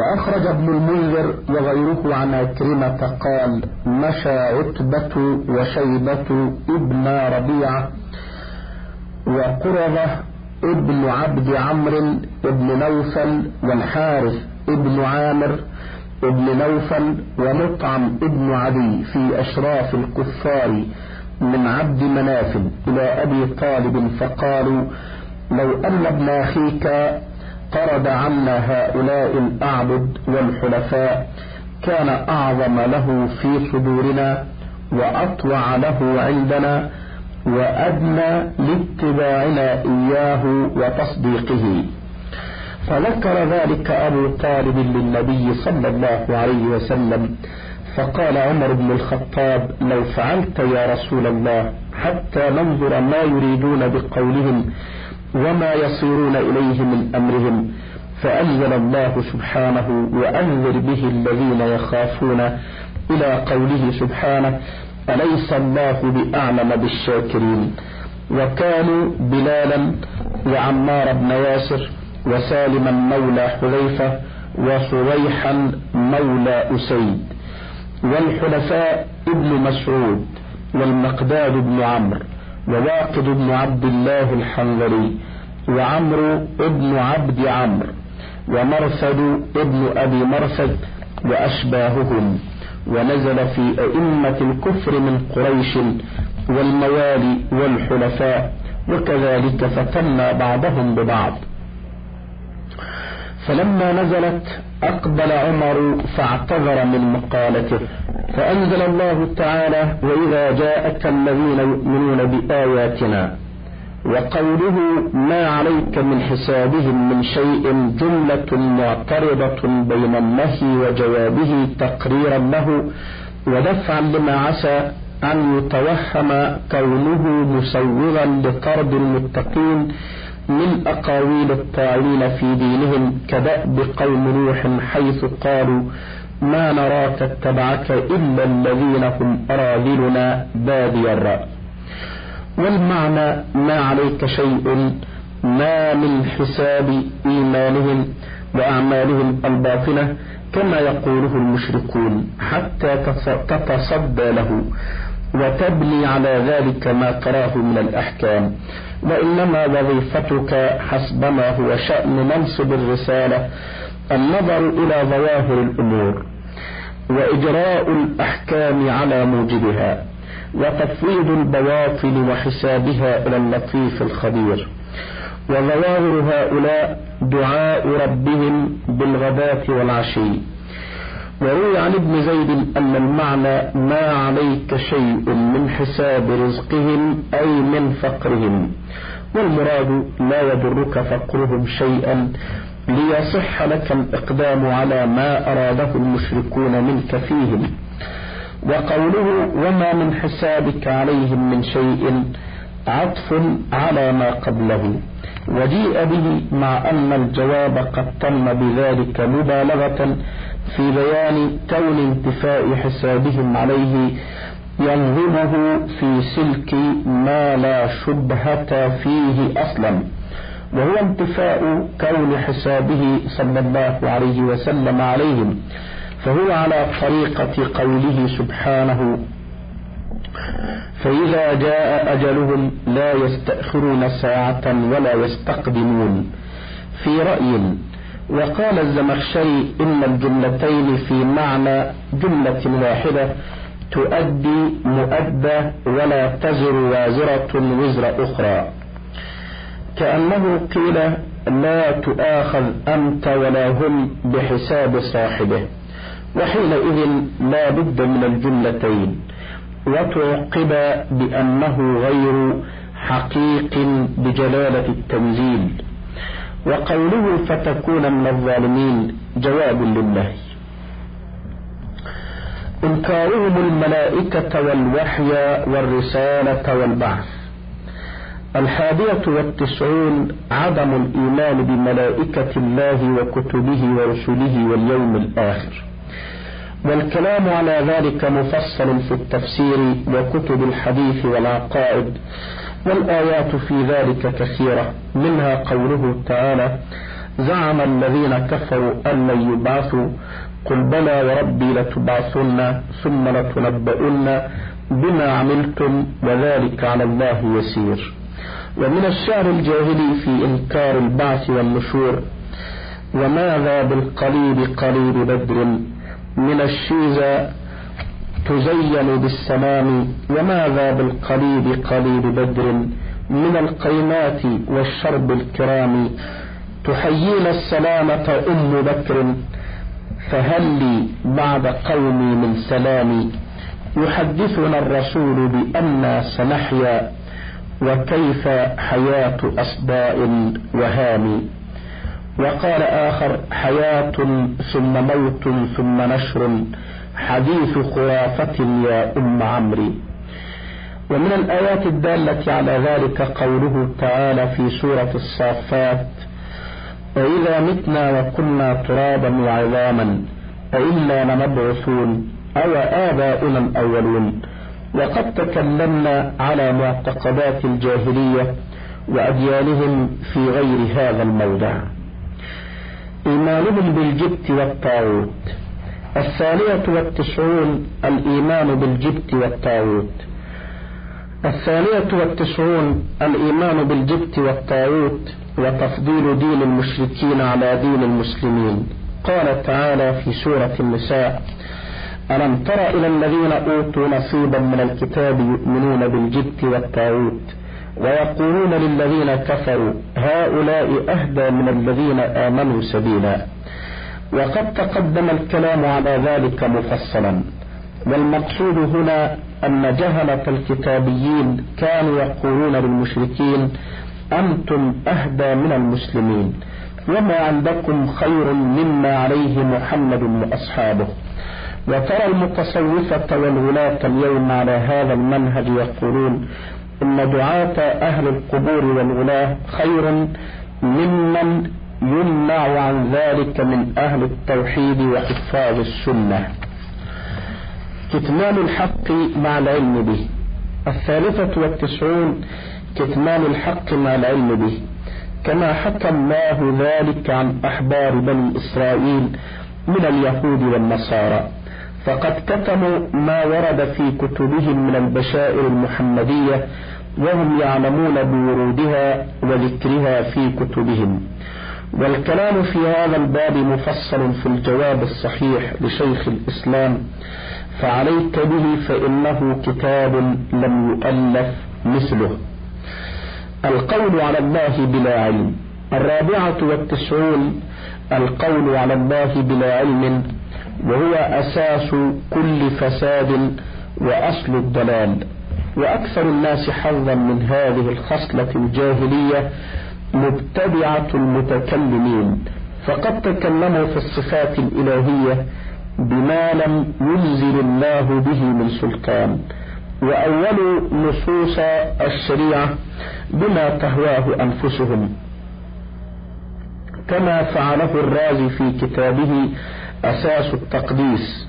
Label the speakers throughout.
Speaker 1: وأخرج ابن المنذر وغيره عن أكرمة قال مشى عتبة وشيبة ابن ربيعة وقرظة ابن عبد عمرو ابن نوفل والحارث ابن عامر ابن نوفل ومطعم ابن عدي في أشراف الكفار من عبد مناف إلى أبي طالب فقالوا لو أن ابن أخيك طرد عنا هؤلاء الأعبد والحلفاء كان أعظم له في صدورنا وأطوع له عندنا وأدنى لاتباعنا إياه وتصديقه. فذكر ذلك أبو طالب للنبي صلى الله عليه وسلم فقال عمر بن الخطاب لو فعلت يا رسول الله حتى ننظر ما يريدون بقولهم وما يصيرون إليه من أمرهم فأنزل الله سبحانه وأنذر به الذين يخافون إلى قوله سبحانه أليس الله بأعلم بالشاكرين؟ وكانوا بلالا وعمار بن ياسر وسالما مولى حذيفة وصويحا مولى أسيد والحلفاء ابن مسعود والمقداد بن عمرو. وواقد بن عبد الله الحنظلي وعمرو ابن عبد عمرو ومرثد ابن أبي مرثد وأشباههم ونزل في أئمة الكفر من قريش والموالي والحلفاء وكذلك فتنا بعضهم ببعض فلما نزلت أقبل عمر فاعتذر من مقالته فأنزل الله تعالى وإذا جاءك الذين يؤمنون بآياتنا وقوله ما عليك من حسابهم من شيء جملة معترضة بين النهي وجوابه تقريرا له ودفعا لما عسى أن يتوهم كونه مسوغا لطرد المتقين من أقاويل الطاعين في دينهم كدأب قوم نوح حيث قالوا ما نراك اتبعك إلا الذين هم أراذلنا بادي الرأي والمعنى ما عليك شيء ما من حساب إيمانهم وأعمالهم الباطنة كما يقوله المشركون حتى تتصدى له. وتبني على ذلك ما تراه من الأحكام. وإنما وظيفتك حسب ما هو شأن منصب الرسالة النظر إلى ظواهر الأمور وإجراء الأحكام على موجبها وتفويض البواطن وحسابها إلى اللطيف الخبير. وظواهر هؤلاء دعاء ربهم بالغداة والعشي. وروي عن ابن زيد أن المعنى ما عليك شيء من حساب رزقهم أي من فقرهم. والمراد لا يضرك فقرهم شيئا ليصح لك الإقدام على ما أراده المشركون منك فيهم. وقوله وما من حسابك عليهم من شيء عطف على ما قبله. وجيء به مع أن الجواب قد تم بذلك مبالغة في بيان كون انتفاء حسابهم عليه ينظمه في سلك ما لا شبهة فيه أصلا وهو انتفاء كون حسابه صلى الله عليه وسلم عليهم فهو على طريقة قوله سبحانه فإذا جاء أجلهم لا يستأخرون ساعة ولا يستقدمون. في رأي وقال الزمخشري إن الجملتين في معنى جملة واحدة تؤدي مؤدة ولا تزر وازرة وزر أخرى. كأنه قيل لا تؤاخذ أنت ولا هم بحساب صاحبه وحينئذ لا بد من الجملتين وتعقب بأنه غير حقيق بجلالة التنزيل. وقوله فتكون من الظالمين جواب لله. إنكارهم الملائكة والوحي والرسالة والبعث. الحادية والتسعون عدم الإيمان بملائكة الله وكتبه ورسله واليوم الآخر. والكلام على ذلك مفصل في التفسير وكتب الحديث والعقائد. والآيات في ذلك كثيرة. منها قوله تعالى زعم الذين كفروا أن لن يبعثوا. قل بلى وربي لتبعثن ثم لتنبؤن بما عملتم وذلك على الله يسير. ومن الشعر الجاهلي في إنكار البعث والنشور وماذا بالقليل قليل بدر؟ من الشيزة تزين بالسمام وماذا بالقليل قليل بدر من القيمات والشرب الكرام تحيينا السلامة أم بكر فهل لي بعد قومي من سلامي. يحدثنا الرسول بأننا سنحيا وكيف حياة أصداء وهام. وقال آخر حياة ثم موت ثم نشر حديث خرافة يا أم عمري ومن الآيات الدالة على ذلك قوله تعالى في سورة الصافات وإذا متنا وكنا ترابا وعظاما أئنا لمبعوثون أو آباؤنا الأولون. وقد تكلمنا على معتقدات الجاهلية وأديانهم في غير هذا الموضع. إيمانهم بالجبت والطاغوت. الثانية والتسعون الإيمان بالجبت والطاغوت. الثانية والتسعون الإيمان بالجبت والطاغوت وتفضيل دين المشركين على دين المسلمين. قال تعالى في سورة النساء ألم تر إلى الذين أوتوا نصيبا من الكتاب يؤمنون بالجبت والطاغوت ويقولون للذين كفروا هؤلاء أهدى من الذين آمنوا سبيلا. وقد تقدم الكلام على ذلك مفصلا. والمقصود هنا أن جهلة الكتابيين كانوا يقولون للمشركين أنتم أهدى من المسلمين وما عندكم خير مما عليه محمد وأصحابه. وترى المتصوفة والولاة اليوم على هذا المنهج يقولون إن دعاة أهل القبور والولاة خير ممن يمنع عن ذلك من أهل التوحيد وحفاظ السنة. كتمان الحق مع العلم به. الثالثة والتسعون كتمان الحق مع العلم به. كما حكى الله ذلك عن أحبار بني إسرائيل من اليهود والنصارى. فقد كتموا ما ورد في كتبهم من البشائر المحمدية وهم يعلمون بورودها وذكرها في كتبهم. والكلام في هذا الباب مفصل في الجواب الصحيح لشيخ الإسلام فعليك به فإنه كتاب لم يؤلف مثله. القول على الله بلا علم. الرابعة والتسعون القول على الله بلا علم وهو أساس كل فساد وأصل الضلال. وأكثر الناس حظا من هذه الخصلة الجاهلية مبتدعة المتكلمين فقد تكلموا في الصفات الإلهية بما لم ينزل الله به من سلطان. وأول نصوص الشريعة بما تهواه أنفسهم. كما فعله الرازي في كتابه أساس التقديس.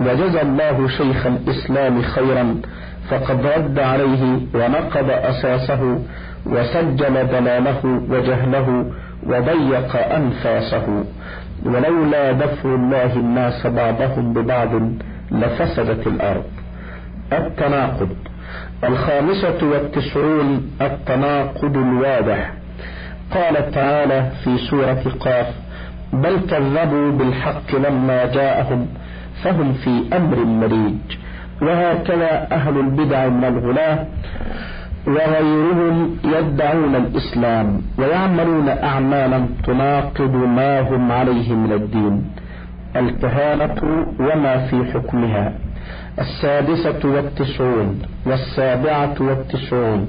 Speaker 1: وجزى الله شيخ الإسلام خيرا فقد رد عليه ونقض أساسه وسجل دلاله وجهله وضيق أنفاسه ولولا دفع الله الناس بعضهم ببعض لفسدت الأرض. التناقض. الخامسة والتسعون التناقض الواضح. قال تعالى في سورة قاف بل كذبوا بالحق لما جاءهم فهم في أمر مريج. وهكذا أهل البدع من الغلاة. وغيرهم يدعون الإسلام ويعملون أعمالا تناقض ما هم عليه من الدين. الكهانة وما في حكمها. السادسة والتسعون والسابعة والتسعون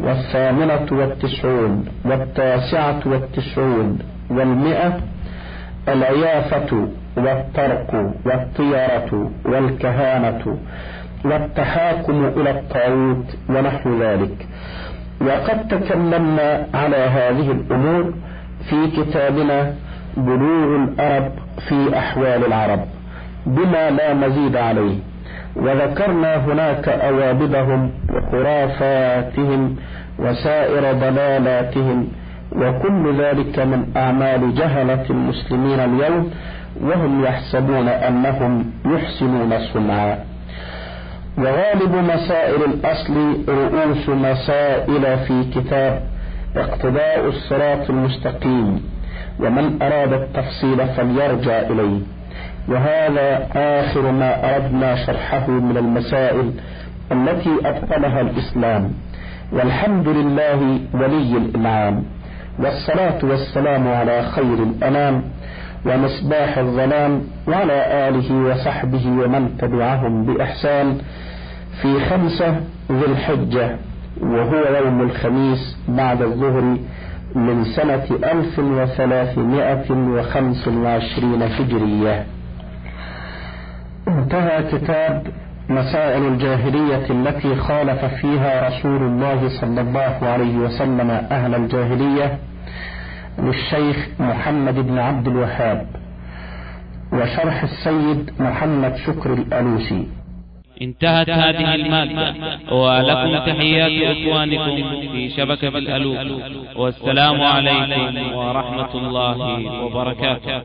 Speaker 1: والثامنة والتسعون والتاسعة والتسعون والمئة. العيافة والترك والطيرة والكهانة. والتحاكم إلى الطاغوت ونحو ذلك. وقد تكلمنا على هذه الأمور في كتابنا بلوغ الأرب في أحوال العرب بما لا مزيد عليه. وذكرنا هناك أوابدهم وخرافاتهم وسائر ضلالاتهم وكل ذلك من أعمال جهلة المسلمين اليوم وهم يحسبون أنهم يحسنون صنعا وغالب مسائل الأصل رؤوس مسائل في كتاب اقتداء الصراط المستقيم ومن أراد التفصيل فليرجع إليه. وهذا آخر ما أردنا شرحه من المسائل التي أبطلها الإسلام. والحمد لله ولي الإنعام. والصلاة والسلام على خير الأنام ومصباح الظلام وعلى آله وصحبه ومن تبعهم بإحسان في خمسة ذي الحجة وهو يوم الخميس بعد الظهر من سنة ألف وثلاثمائة وخمس وعشرين هجرية. انتهى كتاب مسائل الجاهلية التي خالف فيها رسول الله صلى الله عليه وسلم أهل الجاهلية للشيخ محمد بن عبد الوهاب وشرح السيد محمد شكر الألوسي.
Speaker 2: انتهت هذه المادة. ولكم تحيات إخوانكم في شبكة الألوف. والسلام عليكم ورحمة الله وبركاته.